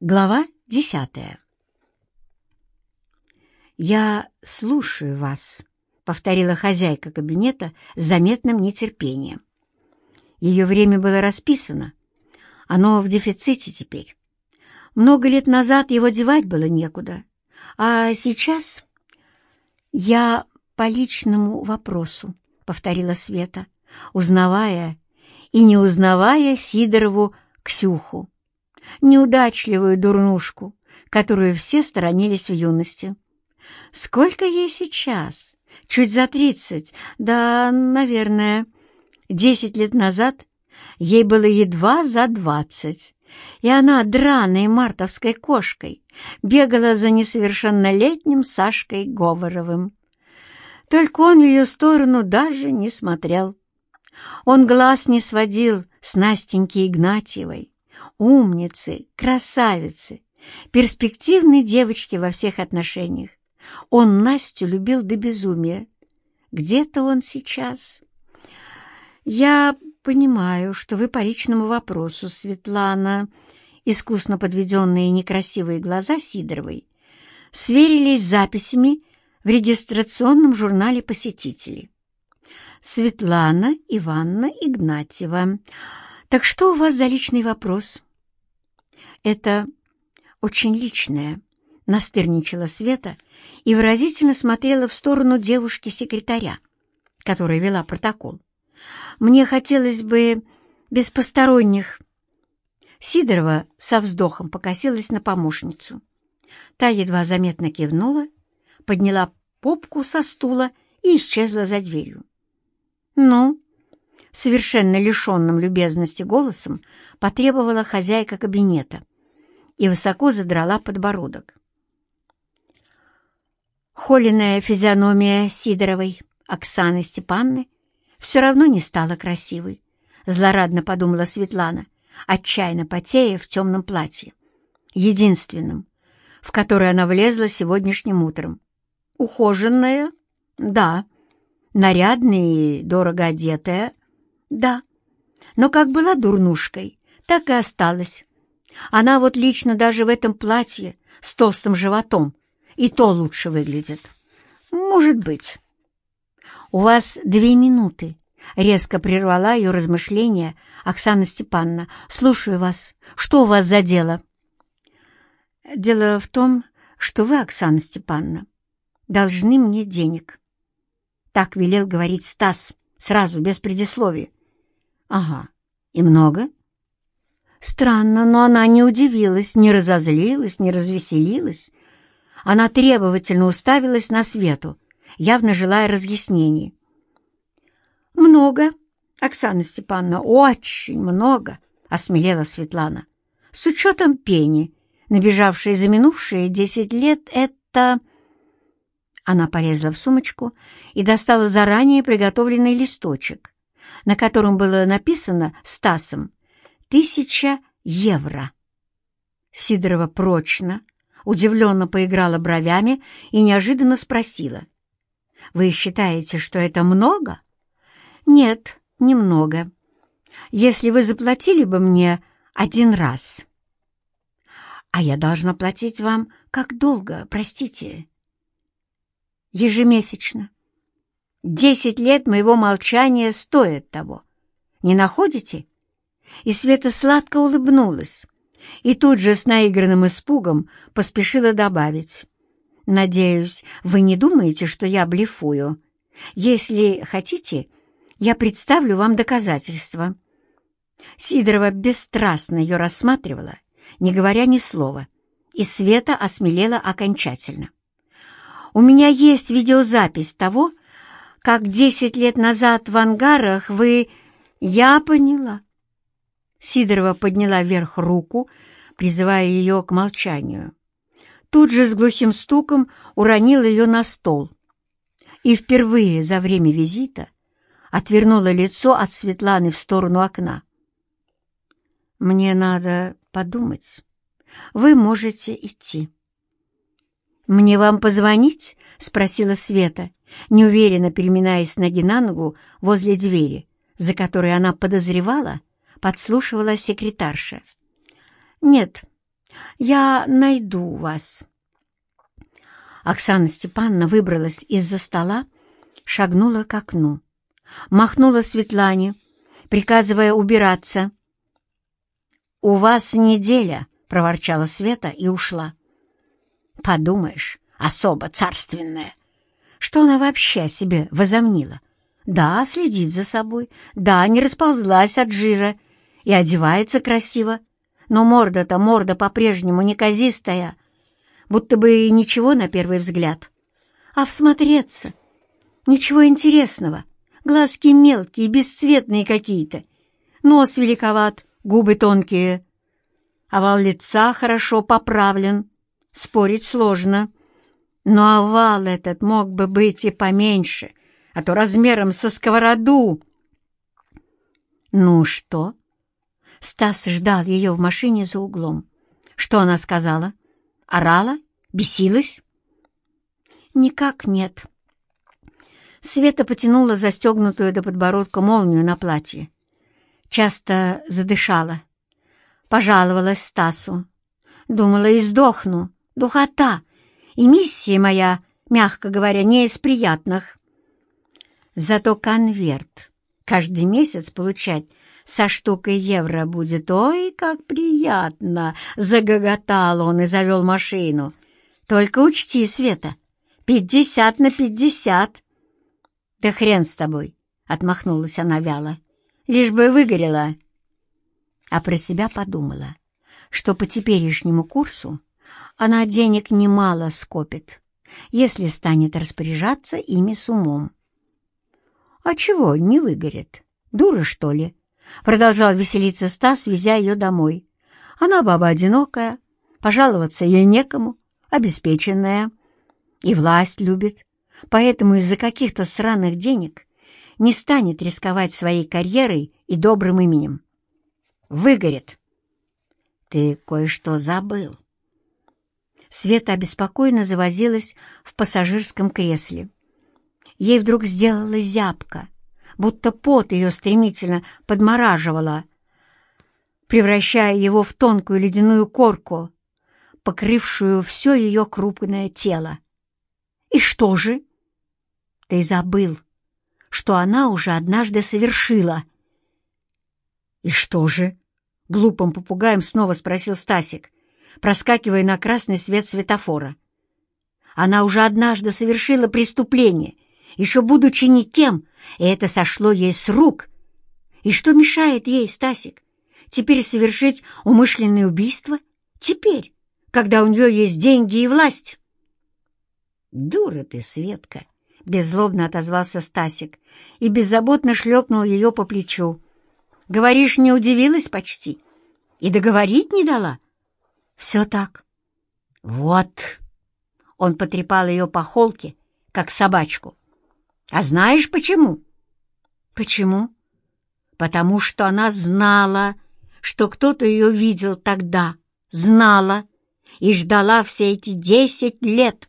Глава десятая «Я слушаю вас», — повторила хозяйка кабинета с заметным нетерпением. Ее время было расписано. Оно в дефиците теперь. Много лет назад его девать было некуда. А сейчас я по личному вопросу, — повторила Света, узнавая и не узнавая Сидорову Ксюху неудачливую дурнушку, которую все сторонились в юности. Сколько ей сейчас? Чуть за тридцать, да, наверное. Десять лет назад ей было едва за двадцать, и она, драной мартовской кошкой, бегала за несовершеннолетним Сашкой Говоровым. Только он в ее сторону даже не смотрел. Он глаз не сводил с Настеньки Игнатьевой, умницы, красавицы, перспективной девочки во всех отношениях. Он Настю любил до безумия. Где-то он сейчас. Я понимаю, что вы по личному вопросу, Светлана, искусно подведенные некрасивые глаза Сидоровой, сверились с записями в регистрационном журнале посетителей. Светлана Ивановна Игнатьева. Так что у вас за личный вопрос? «Это очень личное», — настырничала Света и выразительно смотрела в сторону девушки-секретаря, которая вела протокол. «Мне хотелось бы без посторонних...» Сидорова со вздохом покосилась на помощницу. Та едва заметно кивнула, подняла попку со стула и исчезла за дверью. «Ну?» Совершенно лишенным любезности голосом потребовала хозяйка кабинета и высоко задрала подбородок. Холеная физиономия Сидоровой Оксаны Степанны все равно не стала красивой, злорадно подумала Светлана, отчаянно потея в темном платье, единственном, в которое она влезла сегодняшним утром. Ухоженная? Да. Нарядная и дорого одетая? Да. Но как была дурнушкой, так и осталась она вот лично даже в этом платье с толстым животом и то лучше выглядит. Может быть. У вас две минуты. Резко прервала ее размышления Оксана Степановна. «Слушаю вас. Что у вас за дело?» «Дело в том, что вы, Оксана Степановна, должны мне денег». Так велел говорить Стас, сразу, без предисловия. «Ага. И много?» Странно, но она не удивилась, не разозлилась, не развеселилась. Она требовательно уставилась на свету, явно желая разъяснений. «Много, Оксана Степановна, очень много», — осмелела Светлана. «С учетом пени, набежавшей за минувшие десять лет, это...» Она полезла в сумочку и достала заранее приготовленный листочек, на котором было написано Стасом тысяча евро. Сидорова прочно, удивленно поиграла бровями и неожиданно спросила. «Вы считаете, что это много?» «Нет, немного. Если вы заплатили бы мне один раз». «А я должна платить вам как долго, простите?» «Ежемесячно. Десять лет моего молчания стоят того. Не находите?» И Света сладко улыбнулась и тут же с наигранным испугом поспешила добавить. «Надеюсь, вы не думаете, что я блефую. Если хотите, я представлю вам доказательства». Сидорова бесстрастно ее рассматривала, не говоря ни слова, и Света осмелела окончательно. «У меня есть видеозапись того, как десять лет назад в ангарах вы...» «Я поняла», Сидорова подняла вверх руку, призывая ее к молчанию. Тут же с глухим стуком уронила ее на стол и впервые за время визита отвернула лицо от Светланы в сторону окна. «Мне надо подумать. Вы можете идти». «Мне вам позвонить?» — спросила Света, неуверенно переминаясь ноги на ногу возле двери, за которой она подозревала, подслушивала секретарша. «Нет, Я найду вас». Оксана Степановна выбралась из-за стола, шагнула к окну, махнула Светлане, приказывая убираться. «У вас неделя», — проворчала Света и ушла. «Подумаешь, особо царственная. Что она вообще себе возомнила? Да, следит за собой, да, не расползлась от жира и одевается красиво, но морда-то морда по-прежнему неказистая, будто бы и ничего на первый взгляд. А всмотреться — ничего интересного, глазки мелкие, бесцветные какие-то, нос великоват, губы тонкие, овал лица хорошо поправлен, спорить сложно. Но овал этот мог бы быть и поменьше, а то размером со сковороду. «Ну что?» Стас ждал ее в машине за углом. Что она сказала? Орала? Бесилась? Никак нет. Света потянула застегнутую до подбородка молнию на платье. Часто задышала. Пожаловалась Стасу. Думала, и сдохну. Духота. И миссия моя, мягко говоря, не из приятных. Зато конверт каждый месяц получать со штукой евро будет. Ой, как приятно!» — загоготал он и завел машину. «Только учти, Света, пятьдесят на пятьдесят». «Да хрен с тобой!» — отмахнулась она вяло. «Лишь бы выгорела». А про себя подумала, что по теперешнему курсу она денег немало скопит, если станет распоряжаться ими с умом. «А чего не выгорит? Дура, что ли?» Продолжал веселиться Стас, везя ее домой. Она баба одинокая, пожаловаться ей некому, обеспеченная. И власть любит, поэтому из-за каких-то сраных денег не станет рисковать своей карьерой и добрым именем. Выгорит. Ты кое-что забыл. Света обеспокоенно завозилась в пассажирском кресле. Ей вдруг сделала зябко, будто пот ее стремительно подмораживало, превращая его в тонкую ледяную корку, покрывшую все ее крупное тело. И что же? Ты забыл, что она уже однажды совершила. И что же? Глупым попугаем снова спросил Стасик, проскакивая на красный свет светофора. Она уже однажды совершила преступление, еще будучи никем, и это сошло ей с рук. И что мешает ей, Стасик, теперь совершить умышленное убийство? Теперь, когда у нее есть деньги и власть? «Дура ты, Светка!» — беззлобно отозвался Стасик и беззаботно шлепнул ее по плечу. «Говоришь, не удивилась почти? И договорить не дала?» «Все так». «Вот!» — он потрепал ее по холке, как собачку. А знаешь почему? Почему? Потому что она знала, что кто-то ее видел тогда, знала и ждала все эти десять лет.